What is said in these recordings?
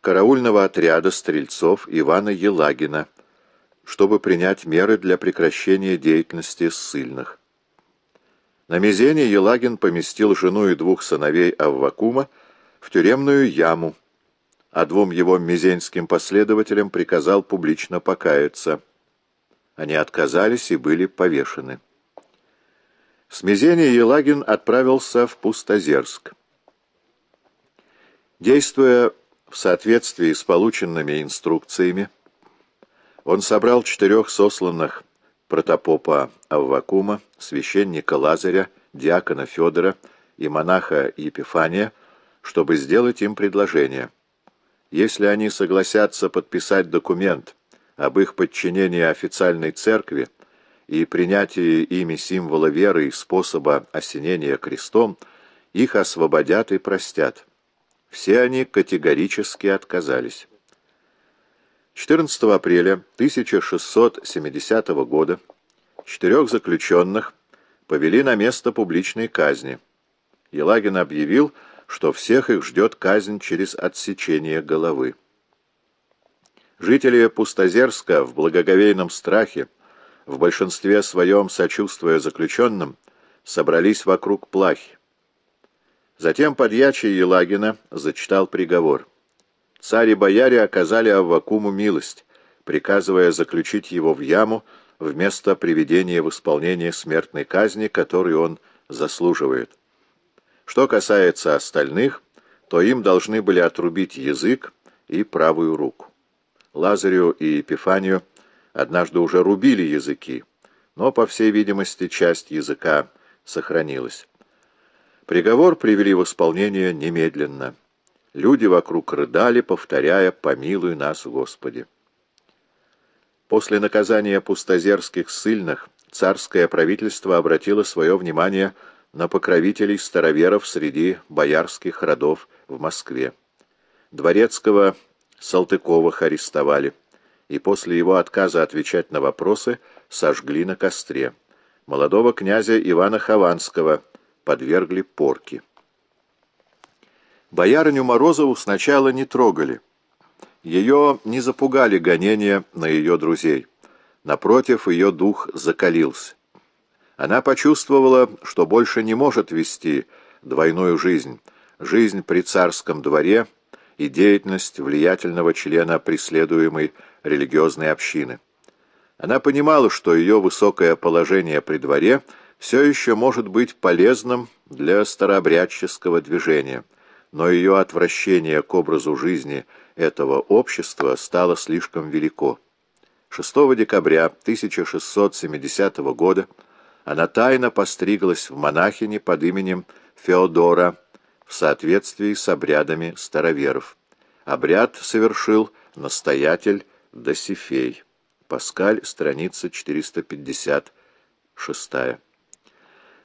караульного отряда стрельцов Ивана Елагина, чтобы принять меры для прекращения деятельности ссыльных. На Мизене Елагин поместил жену и двух сыновей Аввакума в тюремную яму, а двум его мизенским последователям приказал публично покаяться. Они отказались и были повешены. С Мизени Елагин отправился в Пустозерск. Действуя в соответствии с полученными инструкциями, он собрал четырех сосланных протопопа Аввакума, священника Лазаря, диакона Федора и монаха Епифания, чтобы сделать им предложение – если они согласятся подписать документ об их подчинении официальной церкви и принятии ими символа веры и способа осенения крестом, их освободят и простят. Все они категорически отказались. 14 апреля 1670 года четырех заключенных повели на место публичной казни. Елагин объявил, что всех их ждет казнь через отсечение головы. Жители Пустозерска в благоговейном страхе, в большинстве своем сочувствуя заключенным, собрались вокруг плахи. Затем подьячий Елагина зачитал приговор. Царь и бояре оказали Аввакуму милость, приказывая заключить его в яму вместо приведения в исполнение смертной казни, которую он заслуживает. Что касается остальных, то им должны были отрубить язык и правую руку. Лазарю и Епифанию однажды уже рубили языки, но, по всей видимости, часть языка сохранилась. Приговор привели в исполнение немедленно. Люди вокруг рыдали, повторяя «Помилуй нас, Господи». После наказания пустозерских ссыльных царское правительство обратило свое внимание на покровителей староверов среди боярских родов в Москве. Дворецкого Салтыковых арестовали, и после его отказа отвечать на вопросы сожгли на костре. Молодого князя Ивана Хованского подвергли порке. Боярыню Морозову сначала не трогали. Ее не запугали гонения на ее друзей. Напротив, ее дух закалился. Она почувствовала, что больше не может вести двойную жизнь, жизнь при царском дворе и деятельность влиятельного члена преследуемой религиозной общины. Она понимала, что ее высокое положение при дворе все еще может быть полезным для старообрядческого движения, но ее отвращение к образу жизни этого общества стало слишком велико. 6 декабря 1670 года она тайно постриглась в монахини под именем Феодора в соответствии с обрядами староверов. Обряд совершил настоятель Досифей. Паскаль, страница 456.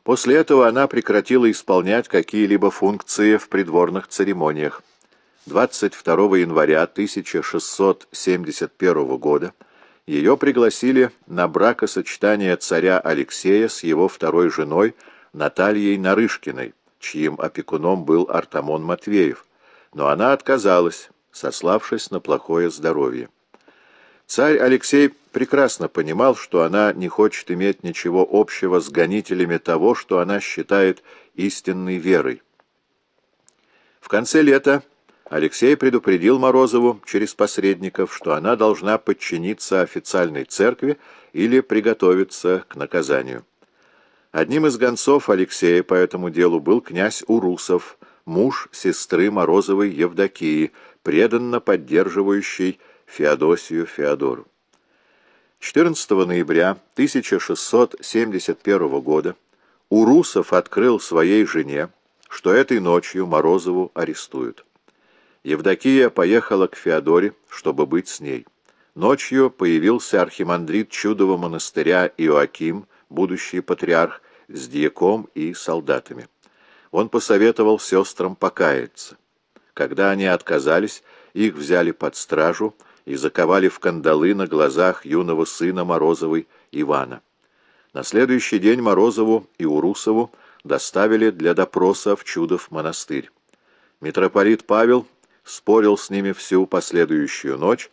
После этого она прекратила исполнять какие-либо функции в придворных церемониях. 22 января 1671 года ее пригласили на бракосочетание царя Алексея с его второй женой Натальей Нарышкиной, чьим опекуном был Артамон Матвеев, но она отказалась, сославшись на плохое здоровье. Царь Алексей прекрасно понимал, что она не хочет иметь ничего общего с гонителями того, что она считает истинной верой. В конце лета Алексей предупредил Морозову через посредников, что она должна подчиниться официальной церкви или приготовиться к наказанию. Одним из гонцов Алексея по этому делу был князь Урусов, муж сестры Морозовой Евдокии, преданно поддерживающий Феодосию Феодору. 14 ноября 1671 года Урусов открыл своей жене, что этой ночью Морозову арестуют. Евдокия поехала к Феодоре, чтобы быть с ней. Ночью появился архимандрит чудового монастыря Иоаким, будущий патриарх, с дьяком и солдатами. Он посоветовал сестрам покаяться. Когда они отказались, их взяли под стражу и заковали в кандалы на глазах юного сына Морозовой Ивана. На следующий день Морозову и Урусову доставили для допроса в Чудов монастырь. Митрополит Павел спорил с ними всю последующую ночь,